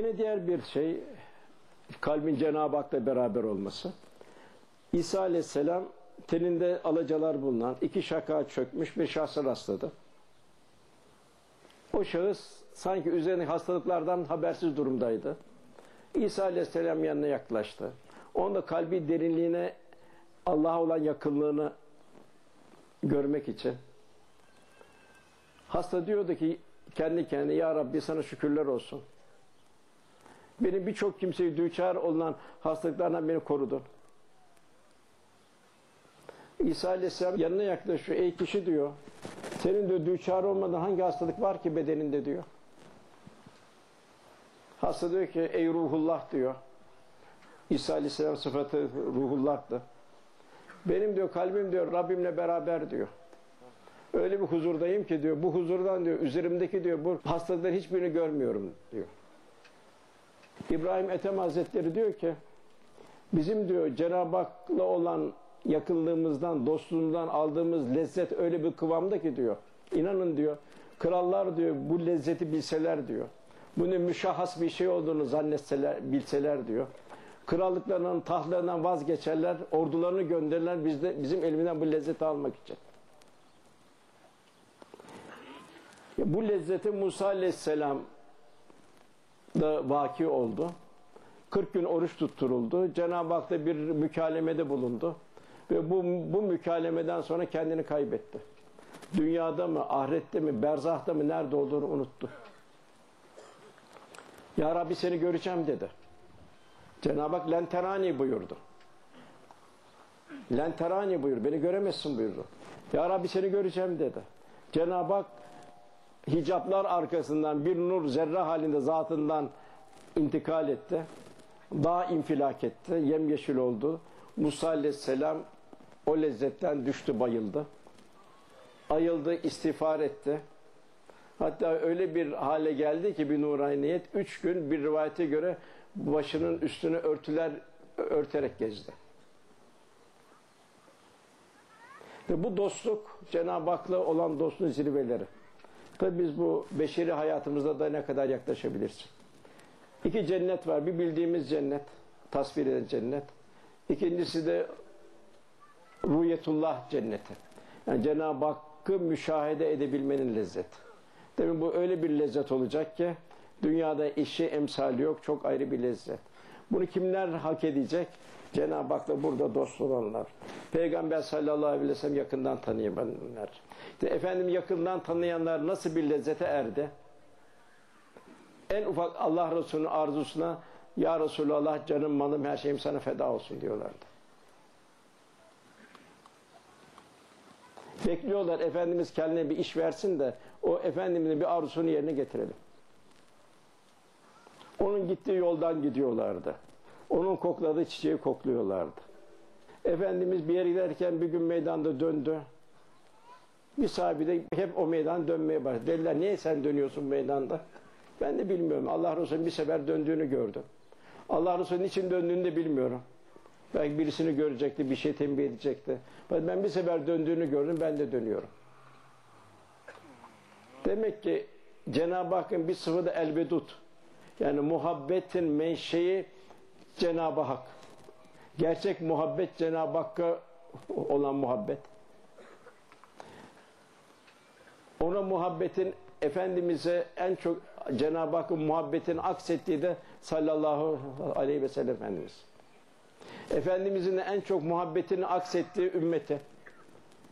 Yine diğer bir şey kalbin Cenab-ı Hak'la beraber olması. İsa Aleyhisselam teninde alacalar bulunan iki şaka çökmüş bir şahsa rastladı. O şahıs sanki üzerindeki hastalıklardan habersiz durumdaydı. İsa Aleyhisselam yanına yaklaştı. Onda kalbi derinliğine Allah'a olan yakınlığını görmek için. Hasta diyordu ki kendi kendine Ya Rabbi sana şükürler olsun. Benim birçok kimseyi düçar olan hastalıklardan beni korudun. İsa Aleyhisselam yanına yaklaşıyor. Ey kişi diyor. Senin de düçar olmadan hangi hastalık var ki bedeninde diyor. Hasta diyor ki ey ruhullah diyor. İsa Aleyhisselam sıfatı ruhullah'tı. Benim diyor kalbim diyor Rabbimle beraber diyor. Öyle bir huzurdayım ki diyor bu huzurdan diyor üzerimdeki diyor bu hastalıkların hiçbirini görmüyorum diyor. İbrahim Ethem Hazretleri diyor ki bizim diyor Cenab-ı Hak'la olan yakınlığımızdan, dostluğumuzdan aldığımız lezzet öyle bir kıvamda ki diyor. İnanın diyor, krallar diyor bu lezzeti bilseler diyor. Bunun müşahhas bir şey olduğunu zannetseler, bilseler diyor. Krallıklarının tahtlarından vazgeçerler, ordularını gönderirler bizde, bizim elimizden bu lezzeti almak için. Bu lezzeti Musa Aleyhisselam da vaki oldu. 40 gün oruç tutturuldu. Cenab-ı Hak da bir mükalemede bulundu. Ve bu, bu mükalemeden sonra kendini kaybetti. Dünyada mı, ahirette mi, berzahta mı, nerede olduğunu unuttu. Ya Rabbi seni göreceğim dedi. Cenab-ı Hak lenterani buyurdu. Lenterani buyur, beni göremezsin buyurdu. Ya Rabbi seni göreceğim dedi. Cenab-ı Hak hicaplar arkasından bir nur zerre halinde zatından intikal etti. Dağ infilak etti, yemyeşil oldu. Musa aleyhisselam o lezzetten düştü, bayıldı. Ayıldı, istiğfar etti. Hatta öyle bir hale geldi ki bir nuraniyet, üç gün bir rivayete göre başının üstüne örtüler örterek gezdi. Ve bu dostluk Cenab-ı Hak'la olan dostluğun zirveleri. Tabi biz bu beşeri hayatımızda da ne kadar yaklaşabiliriz? İki cennet var. Bir bildiğimiz cennet, tasvir eden cennet. İkincisi de Ruyetullah cenneti. Yani Cenab-ı Hakk'ı müşahede edebilmenin lezzeti. Demin bu öyle bir lezzet olacak ki dünyada eşi emsali yok. Çok ayrı bir lezzet. Bunu kimler hak edecek? Cenab-ı Hak'la burada dost olanlar. Peygamber sallallahu aleyhi ve sellem yakından tanıyanlar. İşte efendim yakından tanıyanlar nasıl bir lezzete erdi? En ufak Allah Resulü'nün arzusuna Ya Resulallah canım malım her şeyim sana feda olsun diyorlardı. Bekliyorlar Efendimiz kendine bir iş versin de o Efendimizin bir arzusunu yerine getirelim. Onun gittiği yoldan gidiyorlardı. Onun kokladığı çiçeği kokluyorlardı. Efendimiz bir yere giderken bir gün meydanda döndü. Bir sahibi de hep o meydan dönmeye başladı. Dediler niye sen dönüyorsun meydanda? Ben de bilmiyorum. Allah Resulü'nün bir sefer döndüğünü gördüm. Allah Resulü'nün için döndüğünü de bilmiyorum. Belki birisini görecekti, bir şey tembih edecekti. Ben bir sefer döndüğünü gördüm, ben de dönüyorum. Demek ki Cenab-ı Hakk'ın bir sıfı da elbedut. Yani muhabbetin menşei Cenab-ı Hak. Gerçek muhabbet Cenab-ı Hakk'a olan muhabbet. Ona muhabbetin Efendimiz'e en çok Cenab-ı Hakk'ın muhabbetini aksettiği de sallallahu aleyhi ve sellem Efendimiz. Efendimizin en çok muhabbetini aksettiği ümmete.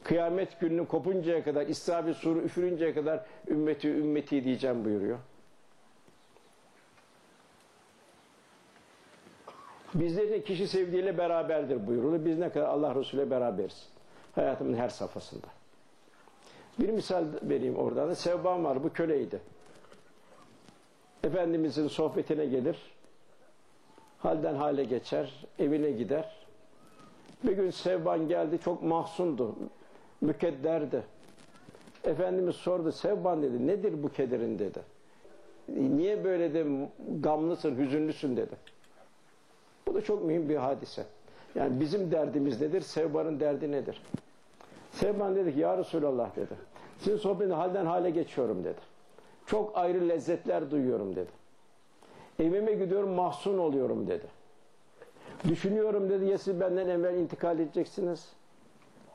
Kıyamet gününü kopuncaya kadar, İsra suru üfürünceye kadar ümmeti ümmeti diyeceğim buyuruyor. Bizlerin kişi sevdiğiyle beraberdir buyurulur. Biz ne kadar Allah Resulü'yle beraberiz. Hayatımın her safhasında. Bir misal vereyim oradan da. Sevban var, bu köleydi. Efendimizin sohbetine gelir. Halden hale geçer, evine gider. Bir gün Sevban geldi, çok mahzundu, mükedderdi. Efendimiz sordu, Sevban dedi, nedir bu kederin dedi. Niye böyle de gamlısın, hüzünlüsün dedi. Bu da çok mühim bir hadise. Yani bizim derdimiz nedir, Sevban'ın derdi nedir? Sevban dedi ki, Ya Resulallah dedi. Sizin sohbetini halden hale geçiyorum dedi. Çok ayrı lezzetler duyuyorum dedi. Evime gidiyorum mahzun oluyorum dedi. Düşünüyorum dedi ya siz benden evvel intikal edeceksiniz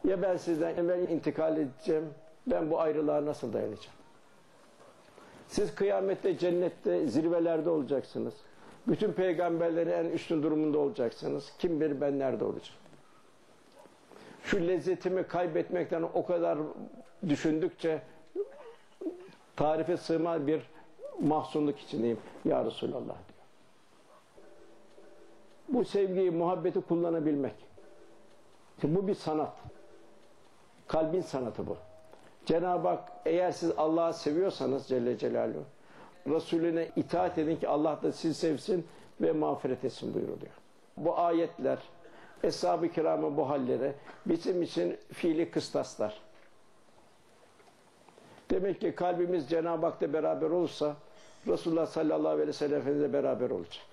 ya ben sizden evvel intikal edeceğim. Ben bu ayrılığa nasıl dayanacağım? Siz kıyamette, cennette, zirvelerde olacaksınız. Bütün peygamberlerin en üstün durumunda olacaksınız. Kim bilir ben nerede olacağım? Şu lezzetimi kaybetmekten o kadar düşündükçe tarife sığmaz bir mahzunluk içindeyim ya Resulallah diyor. Bu sevgiyi, muhabbeti kullanabilmek. Şimdi bu bir sanat. Kalbin sanatı bu. Cenab-ı Hak eğer siz Allah'ı seviyorsanız Celle Celaluhu Resulüne itaat edin ki Allah da sizi sevsin ve mağfiret etsin buyuruluyor. Bu ayetler Eshab-ı kiramın bu halleri bizim için fiili kıstaslar. Demek ki kalbimiz Cenab-ı Hak'ta beraber olursa Resulullah sallallahu aleyhi ve sellem Efendimiz'le beraber olacak.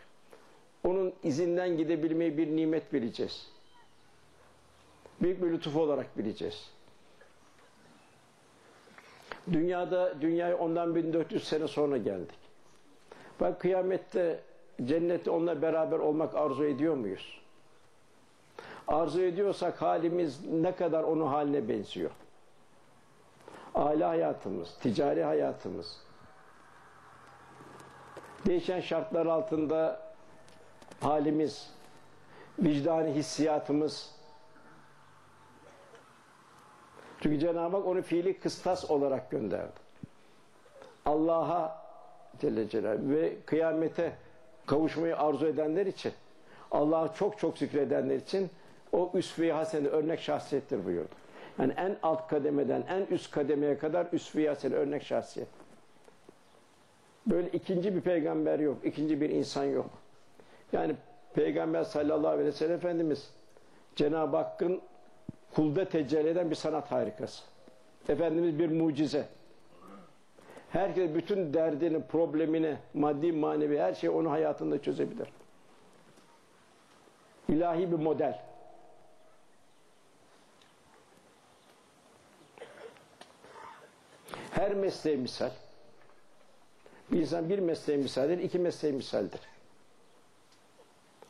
Onun izinden gidebilmeyi bir nimet bileceğiz. Büyük bir lütuf olarak bileceğiz. Dünyada, dünyaya ondan 1400 sene sonra geldik. Bak kıyamette, cennette onunla beraber olmak arzu ediyor muyuz? Arzu ediyorsak halimiz ne kadar onun haline benziyor? Aile hayatımız, ticari hayatımız, değişen şartlar altında halimiz, vicdani hissiyatımız. Çünkü Cenab-ı Hak onu fiili kıstas olarak gönderdi. Allah'a Celle Celaluhu ve kıyamete kavuşmayı arzu edenler için, Allah'a çok çok zikredenler için o üsve-i hasene örnek şahsiyettir buyurdu. Yani en alt kademeden en üst kademeye kadar üsve-i hasene örnek şahsiyet. Böyle ikinci bir peygamber yok, ikinci bir insan yok. Yani Peygamber sallallahu aleyhi ve sellem Efendimiz Cenab-ı Hakk'ın kulda tecelli eden bir sanat harikası. Efendimiz bir mucize. Herkes bütün derdini, problemini, maddi, manevi her şeyi onun hayatında çözebilir. İlahi bir model. Her mesleğe misal. Bir insan bir mesleğe misaldir, iki mesleğe misaldir.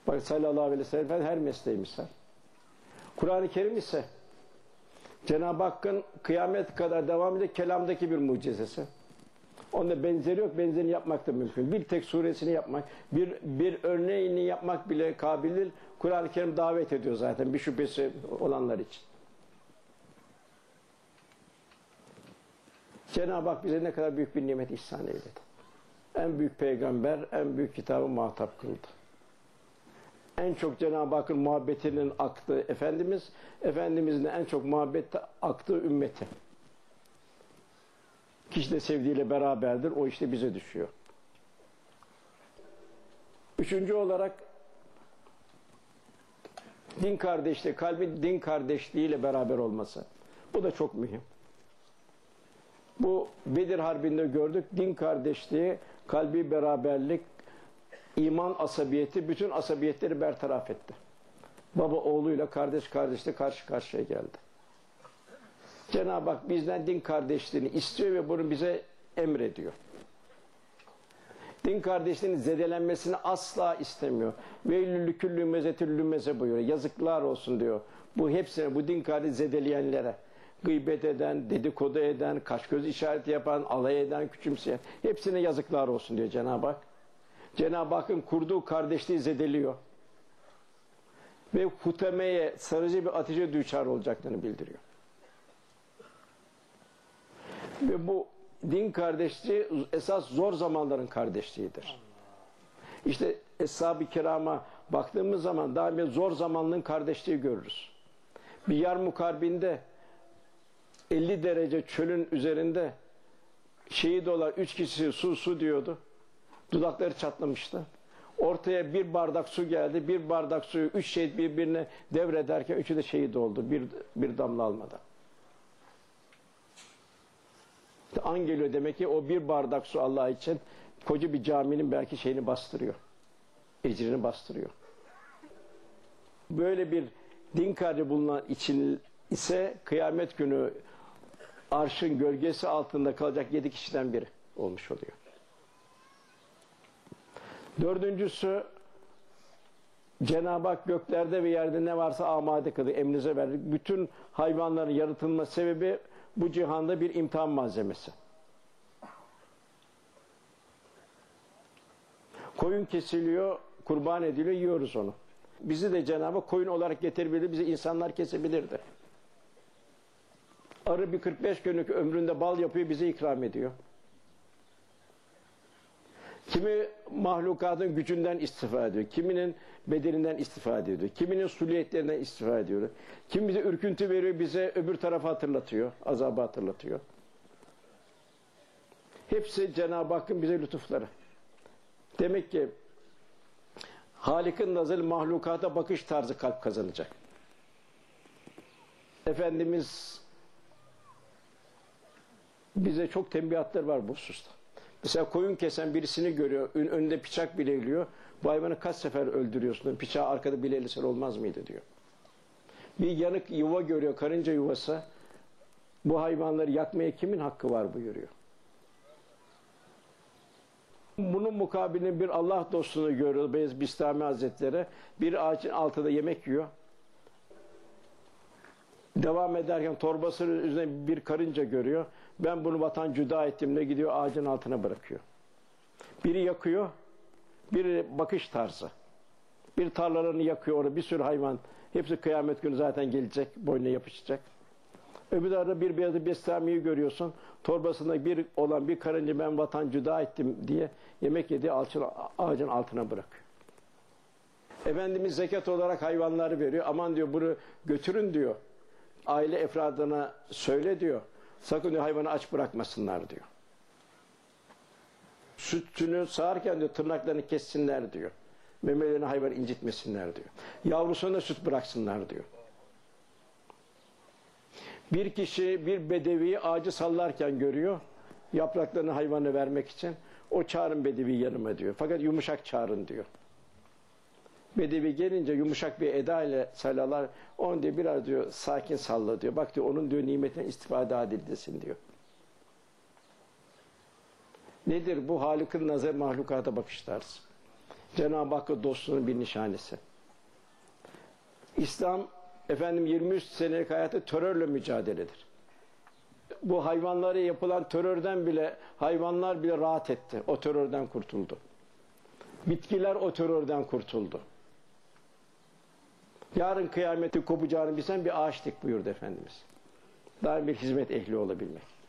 Bak sallallahu aleyhi ve sellem her mesleğe misal. Kur'an-ı Kerim ise Cenab-ı Hakk'ın kıyamet kadar devam eden kelamdaki bir mucizesi. Onda benzeri yok, benzerini yapmak da mümkün. Bir tek suresini yapmak, bir, bir örneğini yapmak bile kabildir. Kur'an-ı Kerim davet ediyor zaten bir şüphesi olanlar için. Cenab-ı Hak bize ne kadar büyük bir nimet ihsan eyledi. En büyük peygamber, en büyük kitabı muhatap kıldı. En çok Cenab-ı Hakk'ın muhabbetinin aktığı Efendimiz, Efendimizin en çok muhabbette aktığı ümmeti. Kişi de sevdiğiyle beraberdir, o işte bize düşüyor. Üçüncü olarak din kardeşliği, kalbin din kardeşliğiyle beraber olması. Bu da çok mühim. Bu Bedir Harbi'nde gördük. Din kardeşliği, kalbi beraberlik, iman asabiyeti bütün asabiyetleri bertaraf etti. Baba oğluyla kardeş kardeşle karşı karşıya geldi. Cenab-ı Hak bizden din kardeşliğini istiyor ve bunu bize emrediyor. Din kardeşliğinin zedelenmesini asla istemiyor. Veylülü küllü mezetüllü meze buyuruyor. Yazıklar olsun diyor. Bu hepsine, bu din kardeşi zedeleyenlere. Gıybet eden, dedikodu eden, kaş göz işareti yapan, alay eden, küçümseyen. Hepsine yazıklar olsun diyor Cenab-ı Hak. Cenab-ı Hakk'ın kurduğu kardeşliği zedeliyor. Ve hutemeye, sarıcı bir ateşe düçar olacaklarını bildiriyor. Ve bu din kardeşliği esas zor zamanların kardeşliğidir. İşte Eshab-ı Kiram'a baktığımız zaman daima zor zamanlığın kardeşliği görürüz. Bir yer mukarbinde 50 derece çölün üzerinde şehit olan üç kişi su su diyordu. Dudakları çatlamıştı. Ortaya bir bardak su geldi. Bir bardak suyu üç şehit birbirine devrederken üçü de şehit oldu. Bir, bir damla almadan. İşte an geliyor demek ki o bir bardak su Allah için koca bir caminin belki şeyini bastırıyor. Ecrini bastırıyor. Böyle bir din kardeşi bulunan için ise kıyamet günü arşın gölgesi altında kalacak yedi kişiden biri olmuş oluyor. Dördüncüsü Cenab-ı Hak göklerde ve yerde ne varsa amade kıldı, emrinize verdik. Bütün hayvanların yaratılma sebebi bu cihanda bir imtihan malzemesi. Koyun kesiliyor, kurban ediliyor, yiyoruz onu. Bizi de Cenab-ı Hak koyun olarak getirebilirdi, bizi insanlar kesebilirdi. Arı bir 45 günlük ömründe bal yapıyor, bize ikram ediyor. Kimi mahlukatın gücünden istifade ediyor, kiminin bedeninden istifade ediyor, kiminin suliyetlerinden istifade ediyor. Kim bize ürküntü veriyor, bize öbür tarafı hatırlatıyor, azabı hatırlatıyor. Hepsi Cenab-ı Hakk'ın bize lütufları. Demek ki Halik'in nazarı mahlukata bakış tarzı kalp kazanacak. Efendimiz bize çok tembihatlar var bu hususta. Mesela koyun kesen birisini görüyor, ön- önünde bıçak bileğiliyor. Bu hayvanı kaç sefer öldürüyorsun? Bıçağı arkada bileğlisen olmaz mıydı diyor. Bir yanık yuva görüyor, karınca yuvası. Bu hayvanları yakmaya kimin hakkı var buyuruyor. Bunun mukabilinde bir Allah dostunu görüyor Beyaz Bistami Hazretleri. Bir ağacın altında yemek yiyor. Devam ederken torbasının üzerine bir karınca görüyor. Ben bunu vatan cüda ettiğimde gidiyor ağacın altına bırakıyor. Biri yakıyor, biri bakış tarzı. Bir tarlalarını yakıyor orada bir sürü hayvan. Hepsi kıyamet günü zaten gelecek, boynuna yapışacak. Öbür arada bir beyazı Bestami'yi görüyorsun. Torbasında bir olan bir karınca ben vatan cüda ettim diye yemek yediği ağacın, ağacın altına bırakıyor. Efendimiz zekat olarak hayvanları veriyor. Aman diyor bunu götürün diyor. Aile efradına söyle diyor. Sakın diyor hayvanı aç bırakmasınlar diyor. Sütünü sağarken diyor tırnaklarını kessinler diyor. Memelerini hayvan incitmesinler diyor. Yavrusuna da süt bıraksınlar diyor. Bir kişi bir bedeviyi ağacı sallarken görüyor. Yapraklarını hayvana vermek için. O çağırın bedevi yanıma diyor. Fakat yumuşak çağırın diyor. Bedevi gelince yumuşak bir eda ile sallalar. Onu diyor biraz diyor sakin salla diyor. Bak diyor onun diyor nimetinden istifade adildesin diyor. Nedir bu Halık'ın nazar mahlukata bakış tarzı? Cenab-ı Hakk'ın dostluğunun bir nişanesi. İslam efendim 23 senelik hayatı terörle mücadeledir. Bu hayvanlara yapılan terörden bile hayvanlar bile rahat etti. O terörden kurtuldu. Bitkiler o terörden kurtuldu. Yarın kıyameti kopacağını bilsen bir ağaç dik buyurdu Efendimiz. Daim bir hizmet ehli olabilmek.